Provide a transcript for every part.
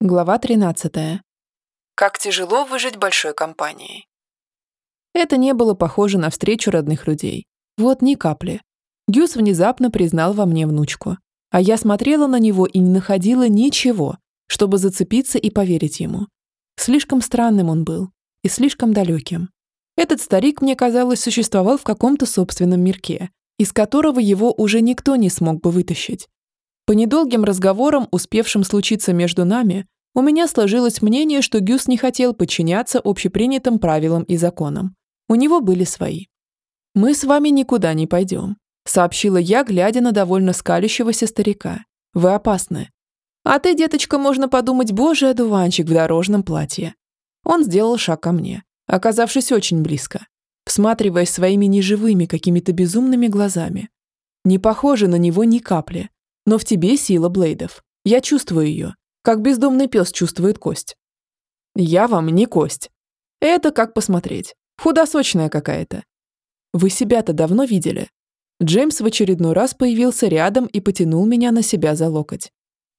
Глава 13. Как тяжело выжить большой компанией. Это не было похоже на встречу родных людей. Вот ни капли. Гюс внезапно признал во мне внучку. А я смотрела на него и не находила ничего, чтобы зацепиться и поверить ему. Слишком странным он был. И слишком далеким. Этот старик, мне казалось, существовал в каком-то собственном мирке, из которого его уже никто не смог бы вытащить. По недолгим разговорам, успевшим случиться между нами, у меня сложилось мнение, что Гюс не хотел подчиняться общепринятым правилам и законам. У него были свои. «Мы с вами никуда не пойдем», — сообщила я, глядя на довольно скалящегося старика. «Вы опасны». «А ты, деточка, можно подумать, боже, одуванчик в дорожном платье». Он сделал шаг ко мне, оказавшись очень близко, всматриваясь своими неживыми какими-то безумными глазами. Не похоже на него ни капли, но в тебе сила Блейдов. Я чувствую ее, как бездомный пес чувствует кость. Я вам не кость. Это как посмотреть. Худосочная какая-то. Вы себя-то давно видели? Джеймс в очередной раз появился рядом и потянул меня на себя за локоть.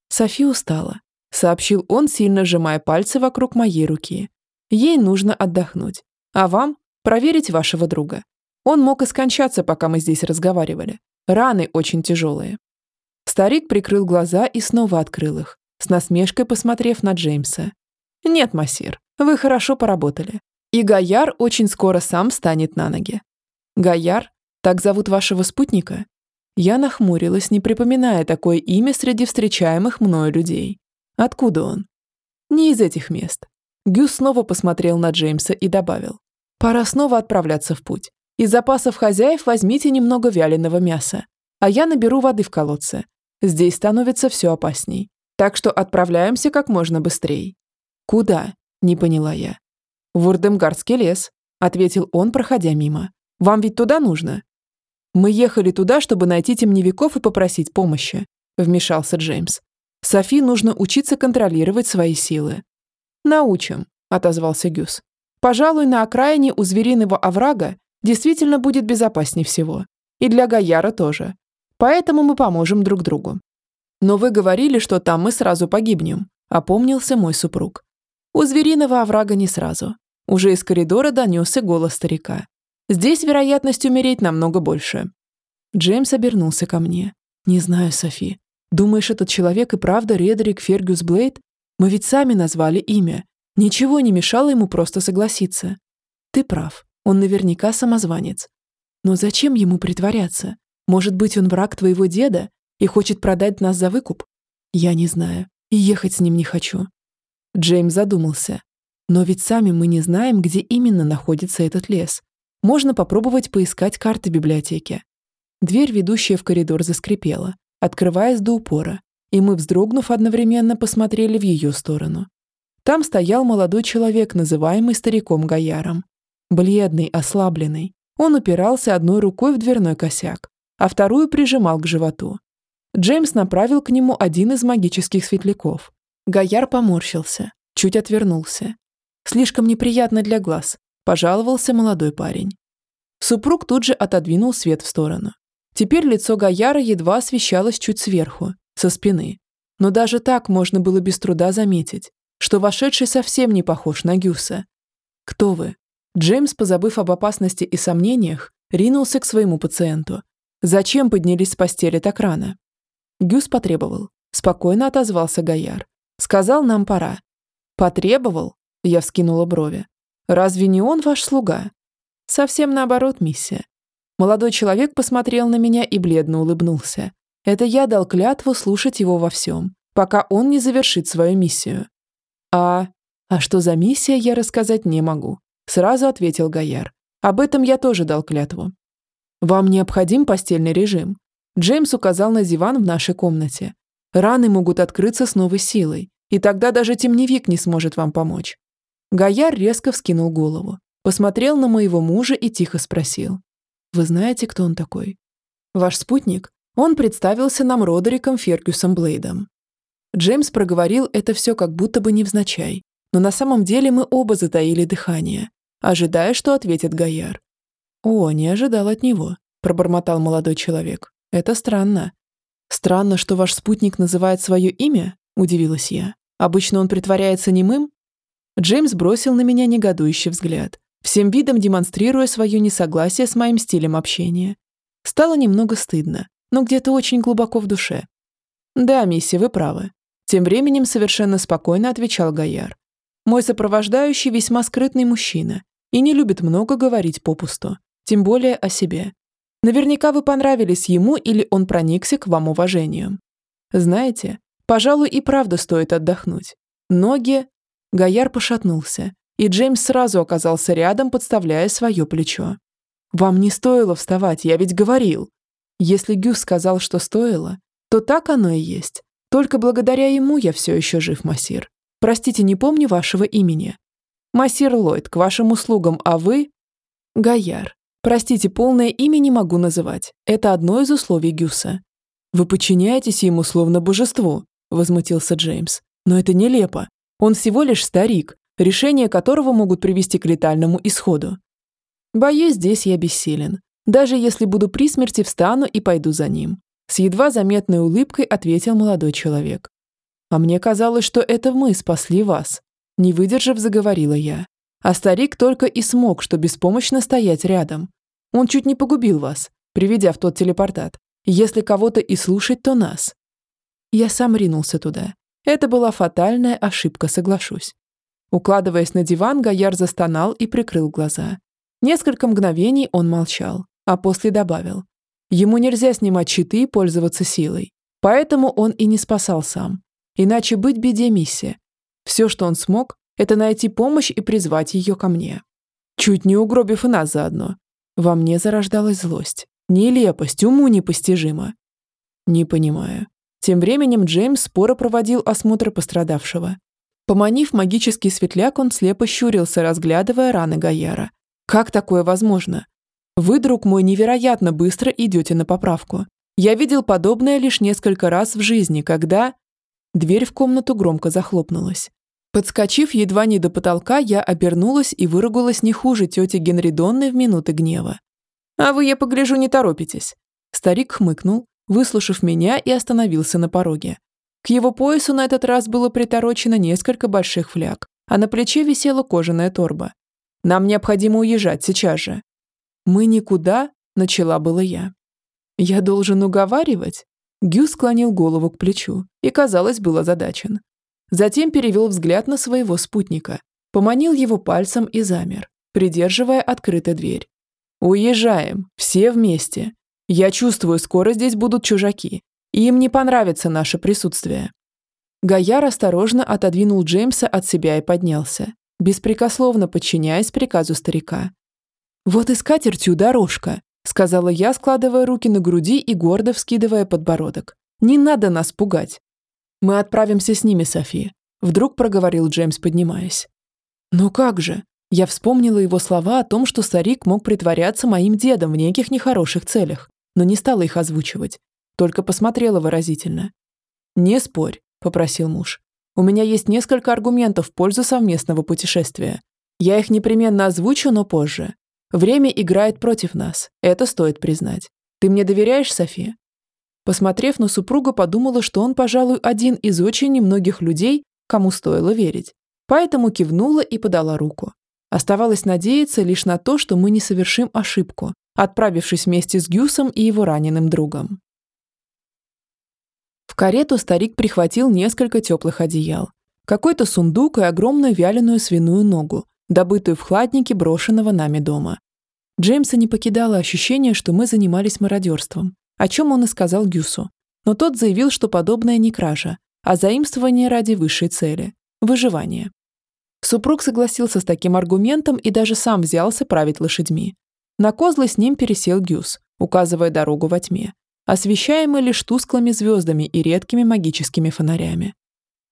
Софи устала, сообщил он, сильно сжимая пальцы вокруг моей руки. Ей нужно отдохнуть. А вам проверить вашего друга. Он мог и скончаться, пока мы здесь разговаривали. Раны очень тяжелые. Старик прикрыл глаза и снова открыл их, с насмешкой посмотрев на Джеймса. «Нет, Массир, вы хорошо поработали. И Гаяр очень скоро сам встанет на ноги». «Гаяр? Так зовут вашего спутника?» Я нахмурилась, не припоминая такое имя среди встречаемых мною людей. Откуда он? Не из этих мест. Гюс снова посмотрел на Джеймса и добавил. «Пора снова отправляться в путь. Из запасов хозяев возьмите немного вяленого мяса, а я наберу воды в колодце. Здесь становится все опасней. Так что отправляемся как можно быстрее. Куда? Не поняла я. В Урдемгардский лес, ответил он, проходя мимо. Вам ведь туда нужно? Мы ехали туда, чтобы найти темневиков и попросить помощи, вмешался Джеймс. Софи нужно учиться контролировать свои силы. Научим, отозвался Гюс. Пожалуй, на окраине у звериного оврага действительно будет безопаснее всего. И для Гаяра тоже. Поэтому мы поможем друг другу. Но вы говорили, что там мы сразу погибнем, опомнился мой супруг. У звериного оврага не сразу. Уже из коридора донесся голос старика. Здесь вероятность умереть намного больше. Джеймс обернулся ко мне. Не знаю, Софи. Думаешь, этот человек и правда Редрик Фергюс Блейд? Мы ведь сами назвали имя. Ничего не мешало ему просто согласиться. Ты прав. Он наверняка самозванец. Но зачем ему притворяться? Может быть, он враг твоего деда и хочет продать нас за выкуп? Я не знаю. И ехать с ним не хочу. Джеймс задумался. Но ведь сами мы не знаем, где именно находится этот лес. Можно попробовать поискать карты библиотеки. Дверь, ведущая в коридор, заскрипела, открываясь до упора, и мы, вздрогнув одновременно, посмотрели в ее сторону. Там стоял молодой человек, называемый стариком Гаяром. Бледный, ослабленный. Он упирался одной рукой в дверной косяк, а вторую прижимал к животу. Джеймс направил к нему один из магических светляков. Гояр поморщился, чуть отвернулся. «Слишком неприятно для глаз», – пожаловался молодой парень. Супруг тут же отодвинул свет в сторону. Теперь лицо Гаяра едва освещалось чуть сверху, со спины. Но даже так можно было без труда заметить, что вошедший совсем не похож на Гюса. «Кто вы?» Джеймс, позабыв об опасности и сомнениях, ринулся к своему пациенту, Зачем поднялись с постели так рано? Гюс потребовал. Спокойно отозвался Гояр. Сказал, нам пора. Потребовал? Я вскинула брови. Разве не он ваш слуга? Совсем наоборот, миссия. Молодой человек посмотрел на меня и бледно улыбнулся. Это я дал клятву слушать его во всем, пока он не завершит свою миссию. А... А что за миссия, я рассказать не могу. Сразу ответил Гояр. Об этом я тоже дал клятву. «Вам необходим постельный режим?» Джеймс указал на диван в нашей комнате. «Раны могут открыться с новой силой, и тогда даже темневик не сможет вам помочь». Гаяр резко вскинул голову, посмотрел на моего мужа и тихо спросил. «Вы знаете, кто он такой?» «Ваш спутник?» Он представился нам Родериком Фергюсом Блейдом. Джеймс проговорил это все как будто бы невзначай, но на самом деле мы оба затаили дыхание, ожидая, что ответит Гаяр. «О, не ожидал от него», – пробормотал молодой человек. «Это странно». «Странно, что ваш спутник называет свое имя?» – удивилась я. Обычно он притворяется немым? Джеймс бросил на меня негодующий взгляд, всем видом демонстрируя свое несогласие с моим стилем общения. Стало немного стыдно, но где-то очень глубоко в душе. «Да, мисси, вы правы». Тем временем совершенно спокойно отвечал Гаяр. «Мой сопровождающий весьма скрытный мужчина и не любит много говорить попусту, тем более о себе. Наверняка вы понравились ему или он проникся к вам уважением. Знаете, пожалуй, и правда стоит отдохнуть. Ноги...» Гаяр пошатнулся, и Джеймс сразу оказался рядом, подставляя свое плечо. «Вам не стоило вставать, я ведь говорил». Если Гюс сказал, что стоило, то так оно и есть. Только благодаря ему я все еще жив, Масир. Простите, не помню вашего имени. Масир Ллойд, к вашим услугам, а вы... Гаяр. Простите, полное имя не могу называть. Это одно из условий Гюса. Вы подчиняетесь ему словно божеству, возмутился Джеймс. Но это нелепо. Он всего лишь старик, решения которого могут привести к летальному исходу. Боюсь, здесь я бессилен. Даже если буду при смерти, встану и пойду за ним. С едва заметной улыбкой ответил молодой человек. «А мне казалось, что это мы спасли вас». Не выдержав, заговорила я. А старик только и смог, что беспомощно стоять рядом. Он чуть не погубил вас, приведя в тот телепортат. Если кого-то и слушать, то нас. Я сам ринулся туда. Это была фатальная ошибка, соглашусь. Укладываясь на диван, Гояр застонал и прикрыл глаза. Несколько мгновений он молчал, а после добавил. Ему нельзя снимать щиты и пользоваться силой. Поэтому он и не спасал сам. Иначе быть беде миссия. Все, что он смог, это найти помощь и призвать ее ко мне. Чуть не угробив и нас заодно. Во мне зарождалась злость. Нелепость, уму непостижимо. Не понимаю. Тем временем Джеймс споро проводил осмотр пострадавшего. Поманив магический светляк, он слепо щурился, разглядывая раны Гаяра. Как такое возможно? Вы, друг мой, невероятно быстро идете на поправку. Я видел подобное лишь несколько раз в жизни, когда... Дверь в комнату громко захлопнулась. Подскочив едва не до потолка, я обернулась и выругалась не хуже тети Генри Донны в минуты гнева. «А вы, я погляжу, не торопитесь». Старик хмыкнул, выслушав меня и остановился на пороге. К его поясу на этот раз было приторочено несколько больших фляг, а на плече висела кожаная торба. «Нам необходимо уезжать сейчас же. «Мы никуда», — начала было я. «Я должен уговаривать?» Гю склонил голову к плечу и, казалось, был озадачен. Затем перевел взгляд на своего спутника, поманил его пальцем и замер, придерживая открытой дверь. «Уезжаем, все вместе. Я чувствую, скоро здесь будут чужаки, и им не понравится наше присутствие». Гаяр осторожно отодвинул Джеймса от себя и поднялся, беспрекословно подчиняясь приказу старика. «Вот и скатертью дорожка», — сказала я, складывая руки на груди и гордо вскидывая подбородок. «Не надо нас пугать». «Мы отправимся с ними, София», — вдруг проговорил Джеймс, поднимаясь. «Но как же?» Я вспомнила его слова о том, что старик мог притворяться моим дедом в неких нехороших целях, но не стала их озвучивать, только посмотрела выразительно. «Не спорь», — попросил муж. «У меня есть несколько аргументов в пользу совместного путешествия. Я их непременно озвучу, но позже. Время играет против нас, это стоит признать. Ты мне доверяешь, София?» Посмотрев на супруга, подумала, что он, пожалуй, один из очень немногих людей, кому стоило верить. Поэтому кивнула и подала руку. Оставалось надеяться лишь на то, что мы не совершим ошибку, отправившись вместе с Гюсом и его раненым другом. В карету старик прихватил несколько теплых одеял, какой-то сундук и огромную вяленую свиную ногу, добытую в хладнике брошенного нами дома. Джеймса не покидало ощущение, что мы занимались мародерством, о чем он и сказал Гюсу. Но тот заявил, что подобное не кража, а заимствование ради высшей цели – выживания. Супруг согласился с таким аргументом и даже сам взялся править лошадьми. На козлы с ним пересел Гюс, указывая дорогу во тьме, освещаемый лишь тусклыми звездами и редкими магическими фонарями.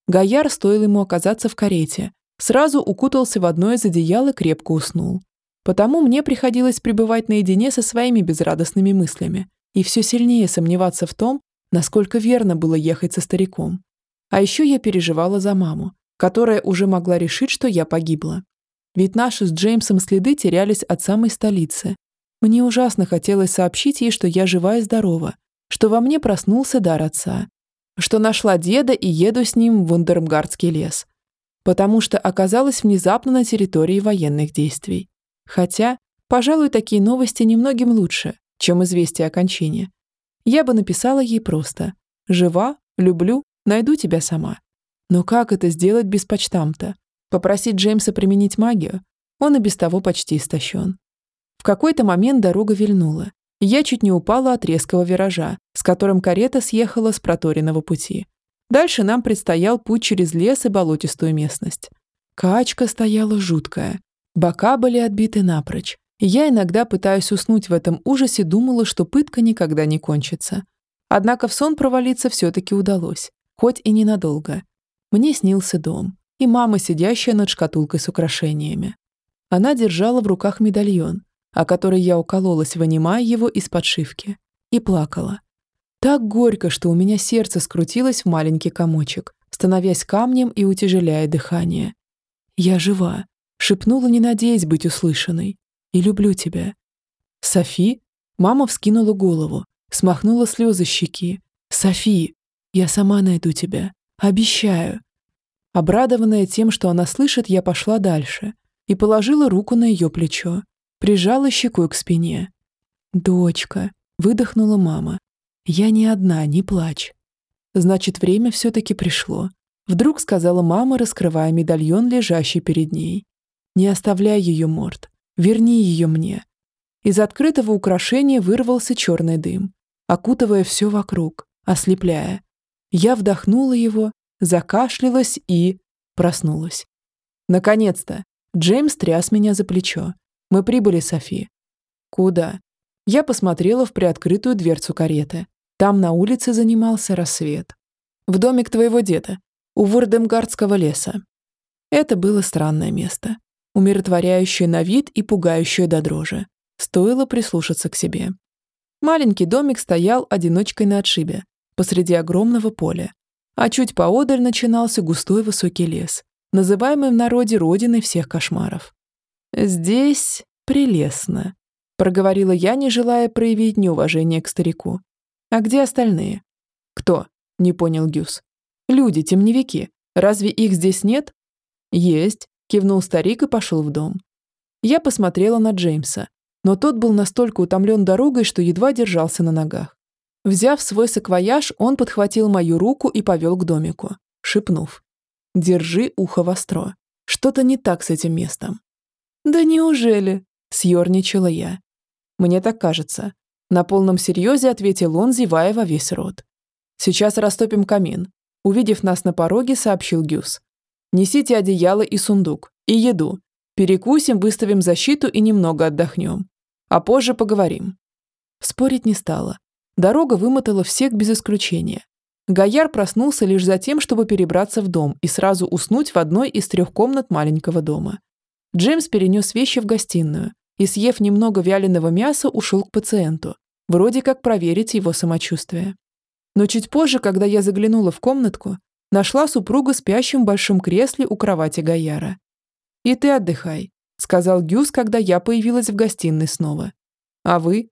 Гояр стоил ему оказаться в карете, Сразу укутался в одно из одеял и крепко уснул. Потому мне приходилось пребывать наедине со своими безрадостными мыслями и все сильнее сомневаться в том, насколько верно было ехать со стариком. А еще я переживала за маму, которая уже могла решить, что я погибла. Ведь наши с Джеймсом следы терялись от самой столицы. Мне ужасно хотелось сообщить ей, что я жива и здорова, что во мне проснулся дар отца. что нашла деда и еду с ним в Вундермгардский лес, потому что оказалась внезапно на территории военных действий. Хотя, пожалуй, такие новости немногим лучше, чем известие о кончине. Я бы написала ей просто «Жива, люблю, найду тебя сама». Но как это сделать без почтамта? Попросить Джеймса применить магию? Он и без того почти истощен. В какой-то момент дорога вильнула, я чуть не упала от резкого виража, с которым карета съехала с проторенного пути. Дальше нам предстоял путь через лес и болотистую местность. Качка стояла жуткая. Бока были отбиты напрочь. Я иногда, пытаясь уснуть в этом ужасе, думала, что пытка никогда не кончится. Однако в сон провалиться все-таки удалось, хоть и ненадолго. Мне снился дом и мама, сидящая над шкатулкой с украшениями. Она держала в руках медальон, о который я укололась, вынимая его из подшивки, и плакала. Так горько, что у меня сердце скрутилось в маленький комочек, становясь камнем и утяжеляя дыхание. «Я жива», — шепнула, не надеясь быть услышанной. «И люблю тебя». «Софи?» Мама вскинула голову, смахнула слезы щеки. «Софи, я сама найду тебя. Обещаю». Обрадованная тем, что она слышит, я пошла дальше и положила руку на ее плечо, прижала щекой к спине. «Дочка», — выдохнула мама, — «я не одна, не плачь». Значит, время все-таки пришло. Вдруг сказала мама, раскрывая медальон, лежащий перед ней. «Не оставляй ее, Морт. Верни ее мне». Из открытого украшения вырвался черный дым, окутывая все вокруг, ослепляя. Я вдохнула его, закашлялась и... проснулась. Наконец-то! Джеймс тряс меня за плечо. Мы прибыли, Софи. Куда? Я посмотрела в приоткрытую дверцу кареты. Там на улице занимался рассвет. В домик твоего деда, у Вурдемгардского леса. Это было странное место, умиротворяющее на вид и пугающее до дрожи. Стоило прислушаться к себе. Маленький домик стоял одиночкой на отшибе, посреди огромного поля, а чуть поодаль начинался густой высокий лес, называемый в народе родиной всех кошмаров. «Здесь прелестно», — проговорила я, не желая проявить неуважение к старику. «А где остальные?» «Кто?» — не понял Гюс. «Люди, темневики. Разве их здесь нет?» «Есть», — кивнул старик и пошел в дом. Я посмотрела на Джеймса, но тот был настолько утомлен дорогой, что едва держался на ногах. Взяв свой саквояж, он подхватил мою руку и повел к домику, шепнув. «Держи ухо востро. Что-то не так с этим местом». «Да неужели?» – съерничала я. «Мне так кажется». На полном серьезе ответил он, зевая во весь рот. «Сейчас растопим камин». Увидев нас на пороге, сообщил Гюс. «Несите одеяло и сундук, и еду. Перекусим, выставим защиту и немного отдохнем. А позже поговорим». Спорить не стало. Дорога вымотала всех без исключения. Гояр проснулся лишь за тем, чтобы перебраться в дом и сразу уснуть в одной из трех комнат маленького дома. Джеймс перенес вещи в гостиную и, съев немного вяленого мяса, ушел к пациенту, вроде как проверить его самочувствие. Но чуть позже, когда я заглянула в комнатку, нашла супруга спящим в большом кресле у кровати Гаяра. «И ты отдыхай», — сказал Гюс, когда я появилась в гостиной снова. «А вы?»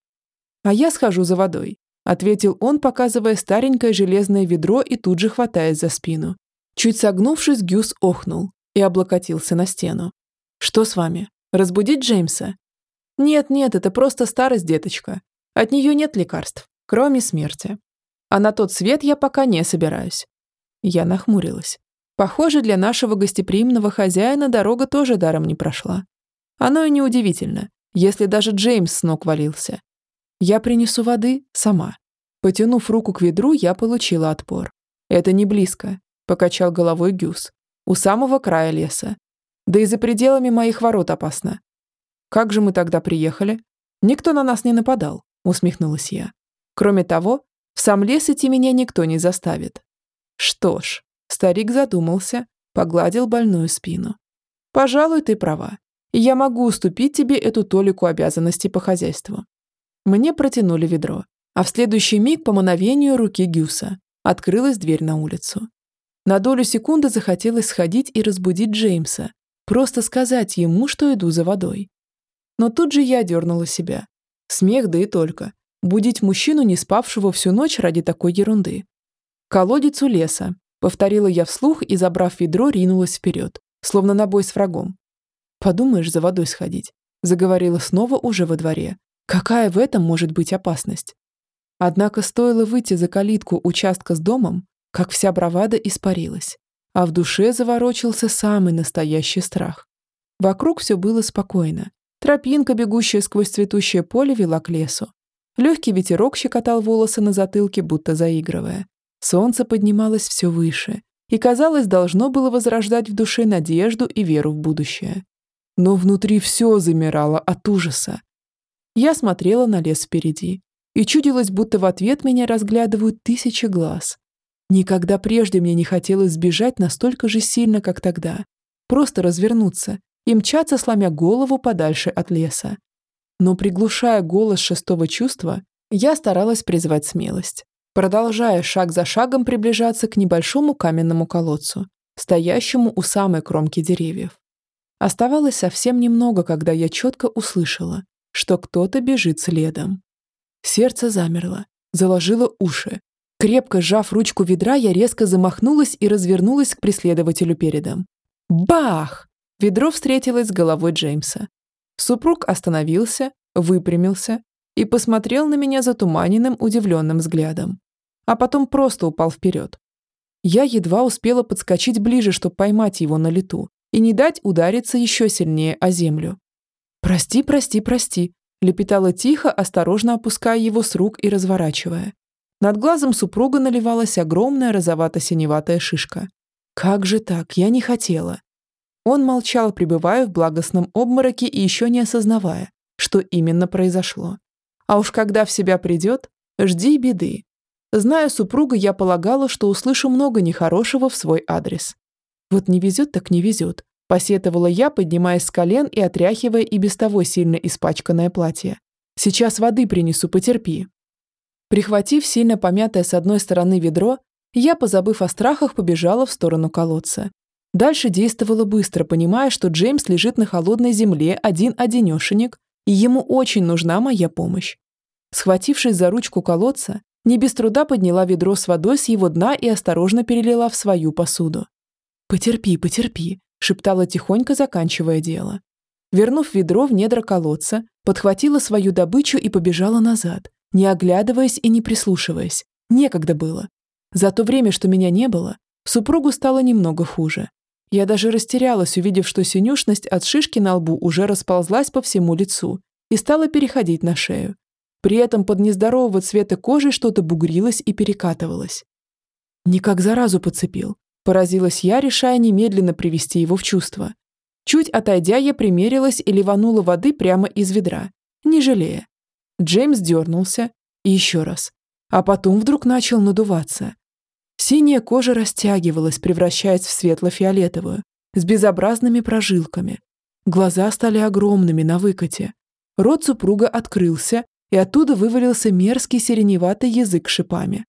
«А я схожу за водой», — ответил он, показывая старенькое железное ведро и тут же хватаясь за спину. Чуть согнувшись, Гюс охнул и облокотился на стену. «Что с вами? Разбудить Джеймса?» «Нет-нет, это просто старость, деточка. От нее нет лекарств, кроме смерти. А на тот свет я пока не собираюсь». Я нахмурилась. Похоже, для нашего гостеприимного хозяина дорога тоже даром не прошла. Оно и неудивительно, если даже Джеймс с ног валился. Я принесу воды сама. Потянув руку к ведру, я получила отпор. Это не близко, покачал головой Гюс. У самого края леса. Да и за пределами моих ворот опасно. Как же мы тогда приехали? Никто на нас не нападал, усмехнулась я. Кроме того, в сам лес идти меня никто не заставит. Что ж, старик задумался, погладил больную спину. Пожалуй, ты права. Я могу уступить тебе эту толику обязанностей по хозяйству. Мне протянули ведро, а в следующий миг по мановению руки Гюса открылась дверь на улицу. На долю секунды захотелось сходить и разбудить Джеймса, Просто сказать ему, что иду за водой. Но тут же я дернула себя. Смех, да и только. Будить мужчину, не спавшего всю ночь ради такой ерунды. «Колодец у леса», — повторила я вслух и, забрав ведро, ринулась вперед, словно на бой с врагом. «Подумаешь, за водой сходить», — заговорила снова уже во дворе. «Какая в этом может быть опасность?» Однако стоило выйти за калитку участка с домом, как вся бравада испарилась, а в душе заворочился самый настоящий страх. Вокруг все было спокойно. Тропинка, бегущая сквозь цветущее поле, вела к лесу. Легкий ветерок щекотал волосы на затылке, будто заигрывая. Солнце поднималось все выше и, казалось, должно было возрождать в душе надежду и веру в будущее. Но внутри все замирало от ужаса. Я смотрела на лес впереди, и чудилось, будто в ответ меня разглядывают тысячи глаз. Никогда прежде мне не хотелось сбежать настолько же сильно, как тогда. Просто развернуться и мчаться, сломя голову подальше от леса. Но приглушая голос шестого чувства, я старалась призвать смелость, продолжая шаг за шагом приближаться к небольшому каменному колодцу, стоящему у самой кромки деревьев. Оставалось совсем немного, когда я четко услышала, что кто-то бежит следом. Сердце замерло, заложило уши. Крепко сжав ручку ведра, я резко замахнулась и развернулась к преследователю передом. Бах! Ведро встретилось с головой Джеймса. Супруг остановился, выпрямился и посмотрел на меня затуманенным, удивленным взглядом. А потом просто упал вперед. Я едва успела подскочить ближе, чтобы поймать его на лету и не дать удариться еще сильнее о землю. «Прости, прости, прости», лепетала тихо, осторожно опуская его с рук и разворачивая. Над глазом супруга наливалась огромная розовато-синеватая шишка. Как же так? Я не хотела. Он молчал, пребывая в благостном обмороке и еще не осознавая, что именно произошло. А уж когда в себя придет, жди беды. Зная супруга, я полагала, что услышу много нехорошего в свой адрес. Вот не везет, так не везет. Посетовала я, поднимаясь с колен и отряхивая и без того сильно испачканное платье. «Сейчас воды принесу, потерпи». Прихватив сильно помятое с одной стороны ведро, я, позабыв о страхах, побежала в сторону колодца. Дальше действовала быстро, понимая, что Джеймс лежит на холодной земле один-одинешенек, и ему очень нужна моя помощь. Схватившись за ручку колодца, не без труда подняла ведро с водой с его дна и осторожно перелила в свою посуду. «Потерпи, потерпи», шептала тихонько, заканчивая дело. Вернув ведро в недра колодца, подхватила свою добычу и побежала назад, не оглядываясь и не прислушиваясь. Некогда было. За то время, что меня не было, супругу стало немного хуже. Я даже растерялась, увидев, что синюшность от шишки на лбу уже расползлась по всему лицу и стала переходить на шею. При этом под нездорового цвета кожи что-то бугрилось и перекатывалось. Никак заразу подцепил. Поразилась я, решая немедленно привести его в чувство. Чуть отойдя, я примерилась и ливанула воды прямо из ведра, не жалея. Джеймс дернулся, и еще раз. А потом вдруг начал надуваться. Синяя кожа растягивалась, превращаясь в светло-фиолетовую, с безобразными прожилками. Глаза стали огромными на выкате. Рот супруга открылся, и оттуда вывалился мерзкий сиреневатый язык шипами.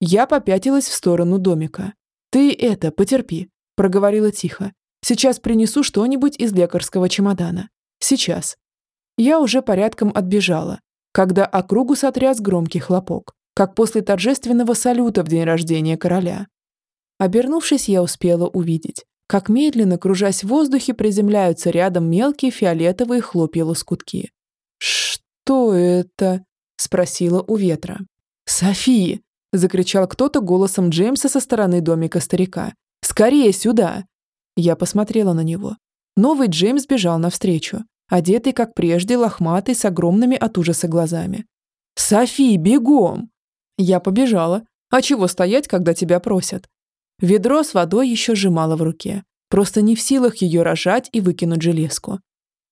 Я попятилась в сторону домика. «Ты это, потерпи», – проговорила тихо. «Сейчас принесу что-нибудь из лекарского чемодана. Сейчас». Я уже порядком отбежала, когда округу сотряс громкий хлопок, как после торжественного салюта в день рождения короля. Обернувшись, я успела увидеть, как медленно, кружась в воздухе, приземляются рядом мелкие фиолетовые хлопья-лоскутки. «Что это?» – спросила у ветра. «Софи!» закричал кто-то голосом Джеймса со стороны домика старика. «Скорее сюда!» Я посмотрела на него. Новый Джеймс бежал навстречу, одетый, как прежде, лохматый, с огромными от ужаса глазами. «Софи, бегом!» Я побежала. А чего стоять, когда тебя просят? Ведро с водой еще сжимало в руке, просто не в силах ее рожать и выкинуть железку.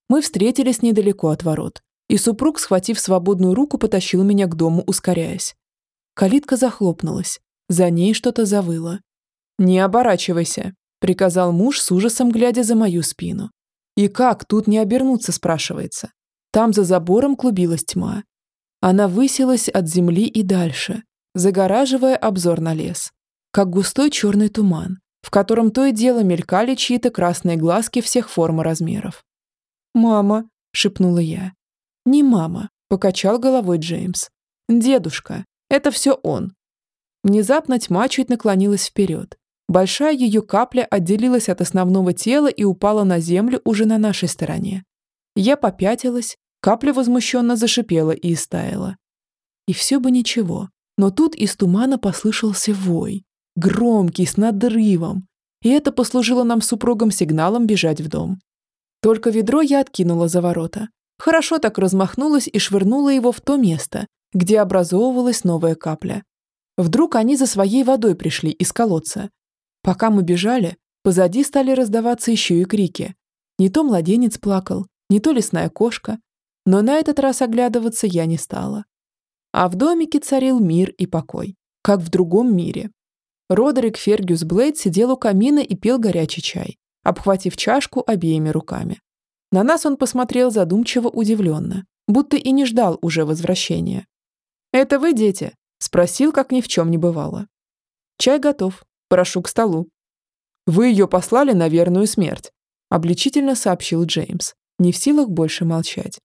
Мы встретились недалеко от ворот, и супруг, схватив свободную руку, потащил меня к дому, ускоряясь. Калитка захлопнулась. За ней что-то завыло. «Не оборачивайся», — приказал муж с ужасом, глядя за мою спину. «И как тут не обернуться?» — спрашивается. Там за забором клубилась тьма. Она высилась от земли и дальше, загораживая обзор на лес, как густой черный туман, в котором то и дело мелькали чьи-то красные глазки всех форм и размеров. «Мама», — шепнула я. «Не мама», — покачал головой Джеймс. «Дедушка, это все он. Внезапно тьма чуть наклонилась вперед. Большая ее капля отделилась от основного тела и упала на землю уже на нашей стороне. Я попятилась, капля возмущенно зашипела и истаяла. И все бы ничего, но тут из тумана послышался вой, громкий, с надрывом, и это послужило нам супругом сигналом бежать в дом. Только ведро я откинула за ворота. Хорошо так размахнулась и швырнула его в то место, где образовывалась новая капля. Вдруг они за своей водой пришли из колодца. Пока мы бежали, позади стали раздаваться еще и крики. Не то младенец плакал, не то лесная кошка, но на этот раз оглядываться я не стала. А в домике царил мир и покой, как в другом мире. Родерик Фергюс Блейд сидел у камина и пил горячий чай, обхватив чашку обеими руками. На нас он посмотрел задумчиво удивленно, будто и не ждал уже возвращения. «Это вы, дети?» – спросил, как ни в чем не бывало. «Чай готов. Прошу к столу». «Вы ее послали на верную смерть», – обличительно сообщил Джеймс, не в силах больше молчать.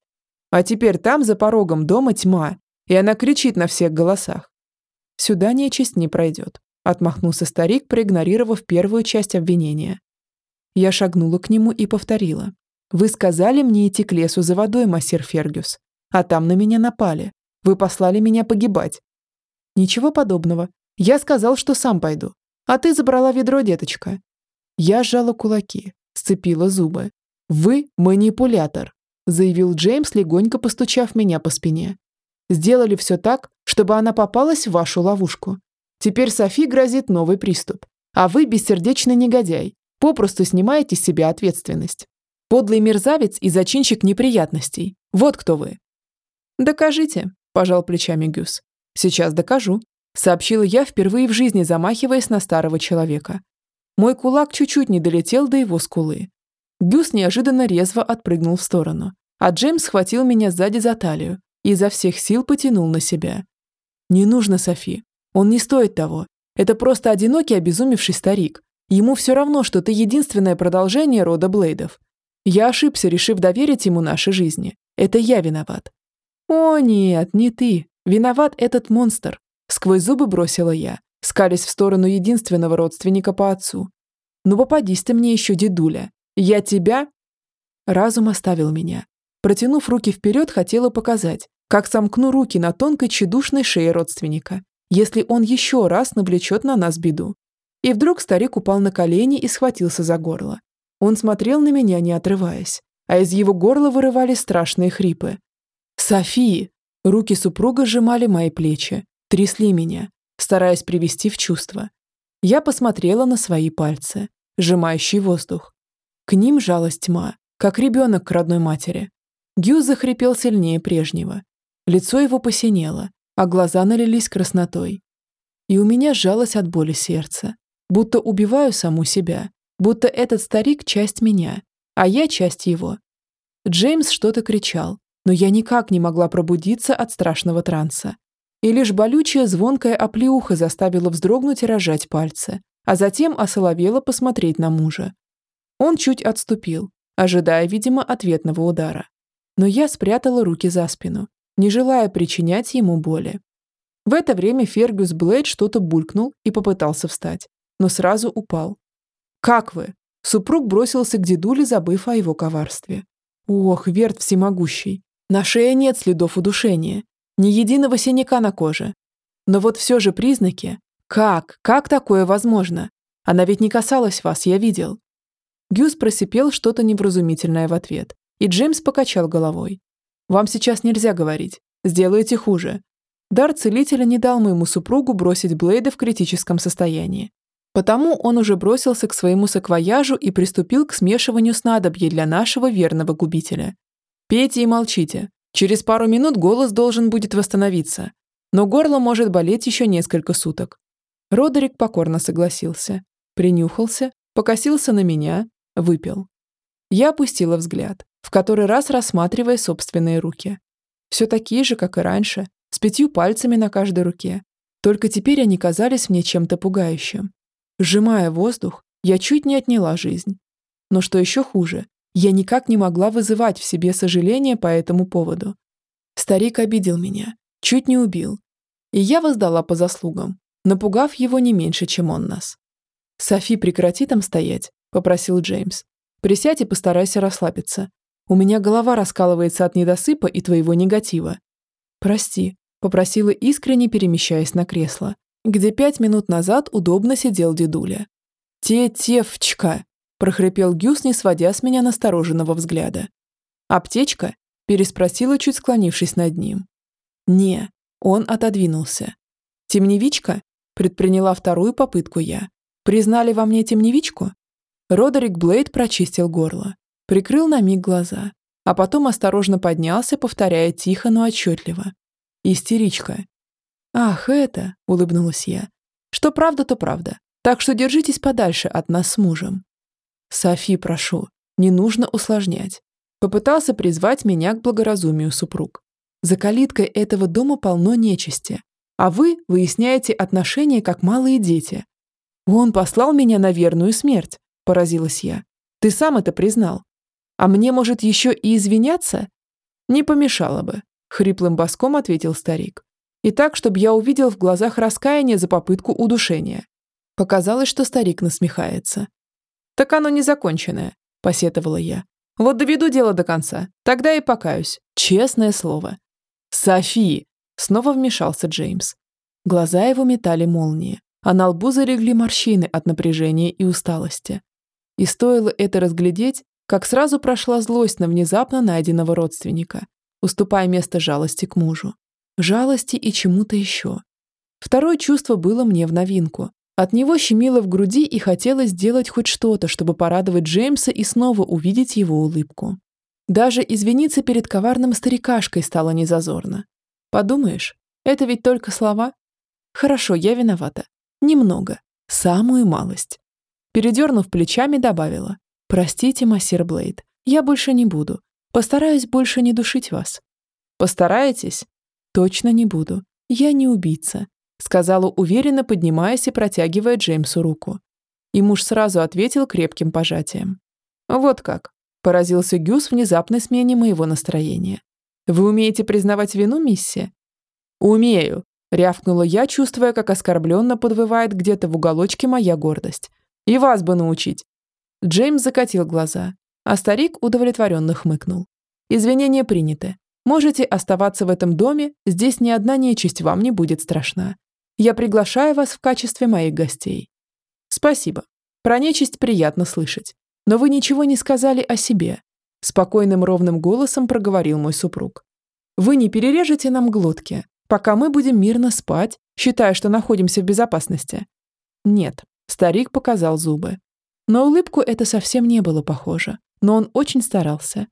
«А теперь там, за порогом дома, тьма, и она кричит на всех голосах. «Сюда нечисть не пройдет», – отмахнулся старик, проигнорировав первую часть обвинения. Я шагнула к нему и повторила. «Вы сказали мне идти к лесу за водой, массир Фергюс, а там на меня напали. Вы послали меня погибать». «Ничего подобного. Я сказал, что сам пойду. А ты забрала ведро, деточка». Я сжала кулаки, сцепила зубы. «Вы манипулятор», заявил Джеймс, легонько постучав меня по спине. «Сделали все так, чтобы она попалась в вашу ловушку. Теперь Софи грозит новый приступ. А вы, бессердечный негодяй, попросту снимаете с себя ответственность. Подлый мерзавец и зачинщик неприятностей. Вот кто вы». «Докажите», – пожал плечами Гюс. «Сейчас докажу», – сообщила я, впервые в жизни замахиваясь на старого человека. Мой кулак чуть-чуть не долетел до его скулы. Гюс неожиданно резво отпрыгнул в сторону, а Джеймс схватил меня сзади за талию и изо всех сил потянул на себя. «Не нужно, Софи. Он не стоит того. Это просто одинокий обезумевший старик. Ему все равно, что ты единственное продолжение рода Блейдов. Я ошибся, решив доверить ему наши жизни. Это я виноват. «О, нет, не ты. Виноват этот монстр», — сквозь зубы бросила я, скались в сторону единственного родственника по отцу. «Ну попадись ты мне еще, дедуля. Я тебя...» Разум оставил меня. Протянув руки вперед, хотела показать, как сомкну руки на тонкой тщедушной шее родственника, если он еще раз навлечет на нас беду. И вдруг старик упал на колени и схватился за горло. Он смотрел на меня, не отрываясь, а из его горла вырывались страшные хрипы. «Софии!» Руки супруга сжимали мои плечи, трясли меня, стараясь привести в чувство. Я посмотрела на свои пальцы, сжимающие воздух. К ним жалость тьма, как ребенок к родной матери. Гюз захрипел сильнее прежнего. Лицо его посинело, а глаза налились краснотой. И у меня сжалось от боли сердце, будто убиваю саму себя, будто этот старик – часть меня, а я – часть его. Джеймс что-то кричал, но я никак не могла пробудиться от страшного транса. И лишь болючая звонкая оплеуха заставила вздрогнуть и рожать пальцы, а затем осоловела посмотреть на мужа. Он чуть отступил, ожидая, видимо, ответного удара. Но я спрятала руки за спину, не желая причинять ему боли. В это время Фергюс Блейд что-то булькнул и попытался встать, но сразу упал. «Как вы?» Супруг бросился к дедуле, забыв о его коварстве. «Ох, Верт всемогущий! На шее нет следов удушения, ни единого синяка на коже. Но вот все же признаки. Как? Как такое возможно? Она ведь не касалась вас, я видел. Гюс просипел что-то невразумительное в ответ, и Джеймс покачал головой. «Вам сейчас нельзя говорить. Сделаете хуже». Дар целителя не дал моему супругу бросить Блейда в критическом состоянии. Потому он уже бросился к своему саквояжу и приступил к смешиванию снадобья для нашего верного губителя. Пейте и молчите. Через пару минут голос должен будет восстановиться. Но горло может болеть еще несколько суток. Родерик покорно согласился. Принюхался, покосился на меня, выпил. Я опустила взгляд, в который раз рассматривая собственные руки. Все такие же, как и раньше, с пятью пальцами на каждой руке. Только теперь они казались мне чем-то пугающим. Сжимая воздух, я чуть не отняла жизнь. Но что еще хуже, я никак не могла вызывать в себе сожаление по этому поводу. Старик обидел меня, чуть не убил. И я воздала по заслугам. напугав его не меньше, чем он нас. «Софи, прекрати там стоять», — попросил Джеймс. «Присядь и постарайся расслабиться. У меня голова раскалывается от недосыпа и твоего негатива». «Прости», — попросила искренне, перемещаясь на кресло, где пять минут назад удобно сидел дедуля. «Те-тевчка», — прохрипел Гюс, не сводя с меня настороженного взгляда. «Аптечка?» — переспросила, чуть склонившись над ним. «Не», — он отодвинулся. «Темневичка?» — предприняла вторую попытку я. «Признали во мне темневичку?» Родерик Блейд прочистил горло, прикрыл на миг глаза, а потом осторожно поднялся, повторяя тихо, но отчетливо. «Истеричка». «Ах, это!» — улыбнулась я. «Что правда, то правда. Так что держитесь подальше от нас с мужем». «Софи, прошу, не нужно усложнять». Попытался призвать меня к благоразумию супруг. За калиткой этого дома полно нечисти, а вы выясняете отношения, как малые дети. Он послал меня на верную смерть, поразилась я. Ты сам это признал. А мне, может, еще и извиняться? Не помешало бы, хриплым боском ответил старик. И так, чтобы я увидел в глазах раскаяние за попытку удушения. Показалось, что старик насмехается. Так оно не законченное, посетовала я. Вот доведу дело до конца, тогда и покаюсь. Честное слово. Софи, Снова вмешался Джеймс. Глаза его метали молнии, а на лбу зарегли морщины от напряжения и усталости. И стоило это разглядеть, как сразу прошла злость на внезапно найденного родственника, уступая место жалости к мужу. Жалости и чему-то еще. Второе чувство было мне в новинку. От него щемило в груди и хотелось сделать хоть что-то, чтобы порадовать Джеймса и снова увидеть его улыбку. Даже извиниться перед коварным старикашкой стало незазорно. Подумаешь, это ведь только слова. Хорошо, я виновата. Немного. Самую малость. Передернув плечами, добавила. Простите, массир Блейд, я больше не буду. Постараюсь больше не душить вас. Постараетесь? Точно не буду. Я не убийца, сказала уверенно, поднимаясь и протягивая Джеймсу руку. И муж сразу ответил крепким пожатием. Вот как. Поразился Гюс внезапной смене моего настроения. Вы умеете признавать вину, миссия? Умею, рявкнула я, чувствуя, как оскорбленно подвывает где-то в уголочке моя гордость. И вас бы научить. Джеймс закатил глаза, а старик удовлетворенно хмыкнул. Извинения приняты. Можете оставаться в этом доме, здесь ни одна нечисть вам не будет страшна. Я приглашаю вас в качестве моих гостей. Спасибо. Про нечисть приятно слышать. Но вы ничего не сказали о себе. Спокойным ровным голосом проговорил мой супруг. «Вы не перережете нам глотки, пока мы будем мирно спать, считая, что находимся в безопасности?» «Нет», – старик показал зубы. На улыбку это совсем не было похоже, но он очень старался.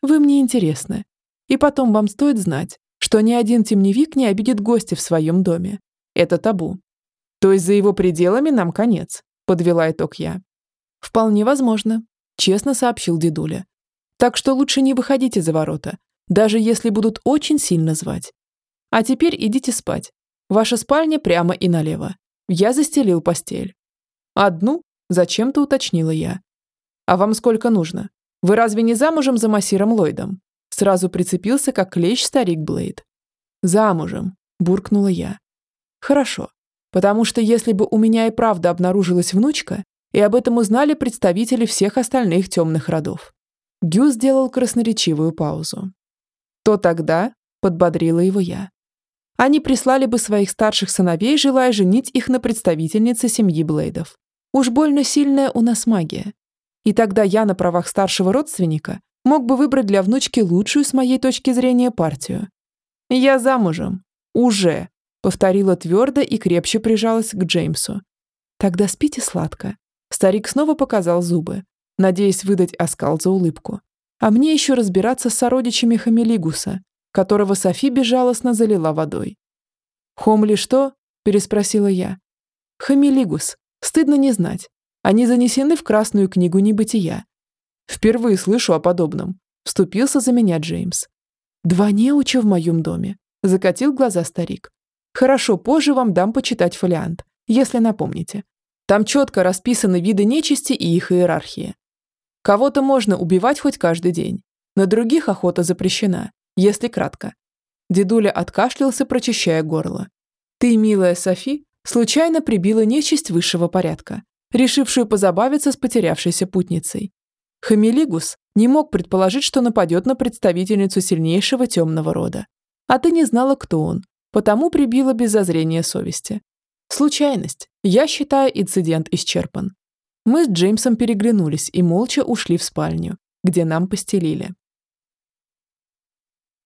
«Вы мне интересны. И потом вам стоит знать, что ни один темневик не обидит гостя в своем доме. Это табу. То есть за его пределами нам конец», – подвела итог я. «Вполне возможно», – честно сообщил дедуля. Так что лучше не выходите за ворота, даже если будут очень сильно звать. А теперь идите спать. Ваша спальня прямо и налево. Я застелил постель. Одну? Зачем-то уточнила я. А вам сколько нужно? Вы разве не замужем за массиром Ллойдом? Сразу прицепился, как клещ старик Блейд. Замужем, буркнула я. Хорошо, потому что если бы у меня и правда обнаружилась внучка, и об этом узнали представители всех остальных темных родов, Гю сделал красноречивую паузу. «То тогда», — подбодрила его я, «они прислали бы своих старших сыновей, желая женить их на представительнице семьи Блейдов. Уж больно сильная у нас магия. И тогда я на правах старшего родственника мог бы выбрать для внучки лучшую с моей точки зрения партию. Я замужем. Уже», — повторила твердо и крепче прижалась к Джеймсу. «Тогда спите сладко». Старик снова показал зубы, надеясь выдать оскал за улыбку. А мне еще разбираться с сородичами Хамелигуса, которого Софи безжалостно залила водой. «Хомли что?» – переспросила я. «Хамелигус. Стыдно не знать. Они занесены в Красную книгу небытия. Впервые слышу о подобном. Вступился за меня Джеймс. Два неуча в моем доме. Закатил глаза старик. Хорошо, позже вам дам почитать фолиант, если напомните. Там четко расписаны виды нечисти и их иерархия. Кого-то можно убивать хоть каждый день, на других охота запрещена, если кратко. Дедуля откашлялся, прочищая горло. Ты, милая Софи, Случайно прибила нечисть высшего порядка, решившую позабавиться с потерявшейся путницей. Хамелигус не мог предположить, что нападет на представительницу сильнейшего темного рода. А ты не знала, кто он, потому прибила без зазрения совести. Случайность. Я считаю, инцидент исчерпан. Мы с Джеймсом переглянулись и молча ушли в спальню, где нам постелили.